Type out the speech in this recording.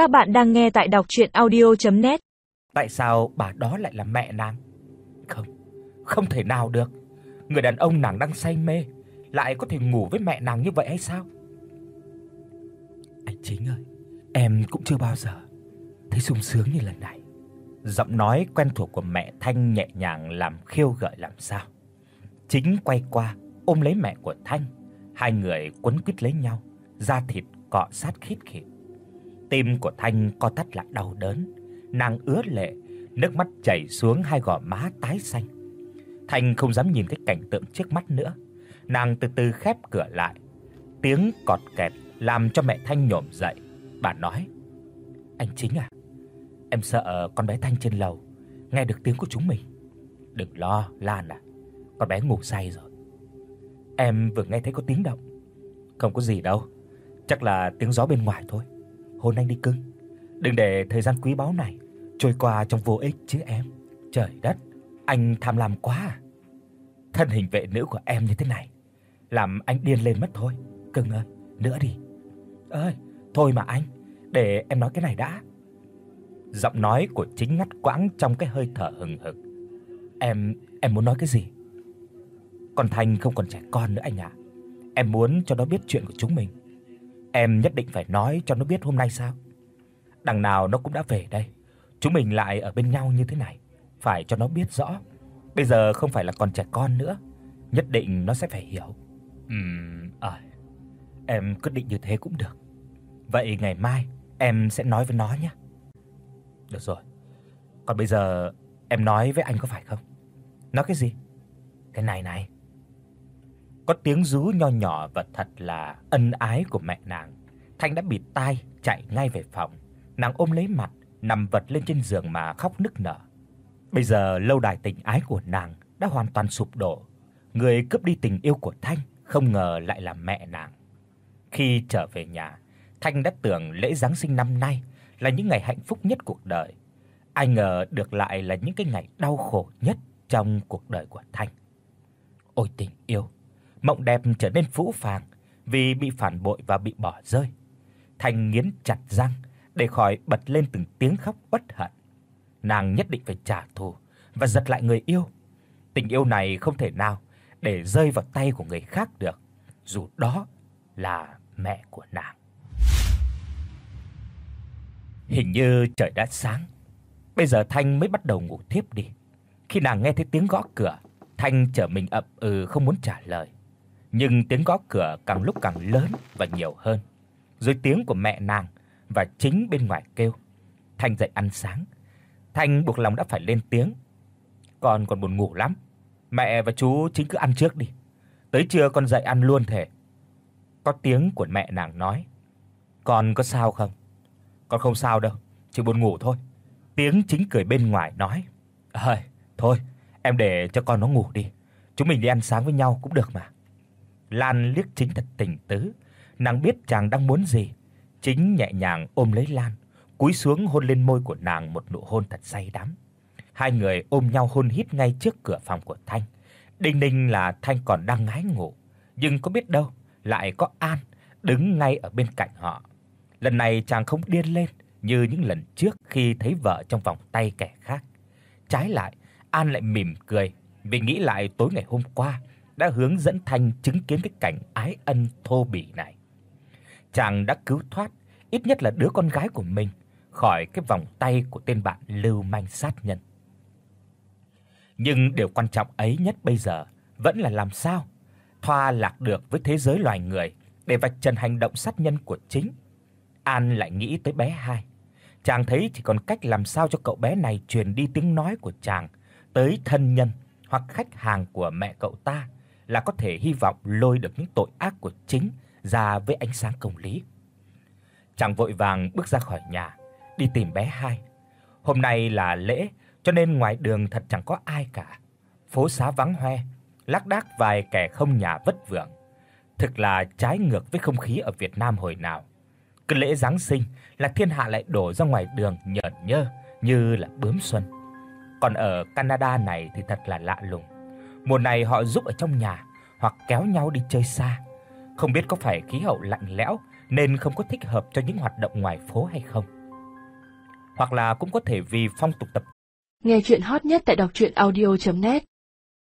Các bạn đang nghe tại đọc audio net Tại sao bà đó lại là mẹ nàng? Không, không thể nào được. Người đàn ông nàng đang say mê lại có thể ngủ với mẹ nàng như vậy hay sao? Anh Chính ơi, em cũng chưa bao giờ thấy sung sướng như lần này. Giọng nói quen thuộc của mẹ Thanh nhẹ nhàng làm khiêu gợi làm sao. Chính quay qua ôm lấy mẹ của Thanh, hai người quấn quýt lấy nhau, da thịt cọ sát khít khít. Tim của Thanh co thắt lại đau đớn, nàng ứa lệ, nước mắt chảy xuống hai gò má tái xanh. Thanh không dám nhìn cái cảnh tượng trước mắt nữa. Nàng từ từ khép cửa lại. Tiếng cọt kẹt làm cho mẹ Thanh nhổm dậy. Bà nói: "Anh chính à, em sợ con bé Thanh trên lầu nghe được tiếng của chúng mình. Đừng lo, Lan à, con bé ngủ say rồi. Em vừa nghe thấy có tiếng động. Không có gì đâu, chắc là tiếng gió bên ngoài thôi. Hôn anh đi cưng. Đừng để thời gian quý báu này trôi qua trong vô ích chứ em. Trời đất, anh tham lam quá à. Thân hình vệ nữ của em như thế này làm anh điên lên mất thôi. Cưng ơi, nữa đi. Ơi, thôi mà anh, để em nói cái này đã. Giọng nói của chính ngắt quãng trong cái hơi thở hừng hực. Em em muốn nói cái gì? Còn thành không còn trẻ con nữa anh ạ. Em muốn cho nó biết chuyện của chúng mình. Em nhất định phải nói cho nó biết hôm nay sao? Đằng nào nó cũng đã về đây. Chúng mình lại ở bên nhau như thế này, phải cho nó biết rõ. Bây giờ không phải là còn trẻ con nữa, nhất định nó sẽ phải hiểu. Ừm, à, em quyết định như thế cũng được. Vậy ngày mai em sẽ nói với nó nhé. Được rồi. Còn bây giờ em nói với anh có phải không? Nói cái gì? Cái này này. Có tiếng rú nho nhỏ và thật là ân ái của mẹ nàng. Thanh đã bịt tai chạy ngay về phòng. Nàng ôm lấy mặt, nằm vật lên trên giường mà khóc nức nở. Bây giờ lâu đài tình ái của nàng đã hoàn toàn sụp đổ. Người cướp đi tình yêu của Thanh không ngờ lại là mẹ nàng. Khi trở về nhà, Thanh đã tưởng lễ giáng sinh năm nay là những ngày hạnh phúc nhất cuộc đời. Ai ngờ được lại là những cái ngày đau khổ nhất trong cuộc đời của Thanh. Ôi tình yêu, mộng đẹp trở nên phũ phàng vì bị phản bội và bị bỏ rơi. Thanh nghiến chặt răng để khỏi bật lên từng tiếng khóc uất hận. Nàng nhất định phải trả thù và giật lại người yêu. Tình yêu này không thể nào để rơi vào tay của người khác được, dù đó là mẹ của nàng. Hình như trời đã sáng. Bây giờ Thanh mới bắt đầu ngủ thiếp đi. Khi nàng nghe thấy tiếng gõ cửa, Thanh trở mình ậm ừ không muốn trả lời. Nhưng tiếng gõ cửa càng lúc càng lớn và nhiều hơn. Rồi tiếng của mẹ nàng và chính bên ngoài kêu. Thanh dậy ăn sáng. Thanh buộc lòng đã phải lên tiếng. Con còn buồn ngủ lắm. Mẹ và chú chính cứ ăn trước đi. Tới trưa con dậy ăn luôn thể. Có tiếng của mẹ nàng nói. Con có sao không? Con không sao đâu, chỉ buồn ngủ thôi. Tiếng chính cười bên ngoài nói. "Ơi, thôi, em để cho con nó ngủ đi. Chúng mình đi ăn sáng với nhau cũng được mà." Lan liếc chính thật tình tứ, nàng biết chàng đang muốn gì. Chính nhẹ nhàng ôm lấy Lan, cúi xuống hôn lên môi của nàng một nụ hôn thật say đắm. Hai người ôm nhau hôn hít ngay trước cửa phòng của Thanh. Đinh ninh là Thanh còn đang ngái ngủ, nhưng có biết đâu lại có An đứng ngay ở bên cạnh họ. Lần này chàng không điên lên như những lần trước khi thấy vợ trong vòng tay kẻ khác. Trái lại, An lại mỉm cười vì nghĩ lại tối ngày hôm qua đã hướng dẫn Thanh chứng kiến cái cảnh ái ân thô bỉ này. Chàng đã cứu thoát, ít nhất là đứa con gái của mình, khỏi cái vòng tay của tên bạn lưu manh sát nhân. Nhưng điều quan trọng ấy nhất bây giờ vẫn là làm sao thoa lạc được với thế giới loài người để vạch trần hành động sát nhân của chính. An lại nghĩ tới bé hai. Chàng thấy chỉ còn cách làm sao cho cậu bé này truyền đi tiếng nói của chàng tới thân nhân hoặc khách hàng của mẹ cậu ta là có thể hy vọng lôi được những tội ác của chính ra với ánh sáng công lý. Chàng vội vàng bước ra khỏi nhà, đi tìm bé hai. Hôm nay là lễ, cho nên ngoài đường thật chẳng có ai cả. Phố xá vắng hoe, lác đác vài kẻ không nhà vất vưởng. Thực là trái ngược với không khí ở Việt Nam hồi nào. Cứ lễ giáng sinh là thiên hạ lại đổ ra ngoài đường nhởn nhơ như là bướm xuân. Còn ở Canada này thì thật là lạ lùng. Mùa này họ giúp ở trong nhà, hoặc kéo nhau đi chơi xa. Không biết có phải khí hậu lạnh lẽo nên không có thích hợp cho những hoạt động ngoài phố hay không. hoặc là cũng có thể vì phong tục tập. Nghe truyện hot nhất tại đọc audio net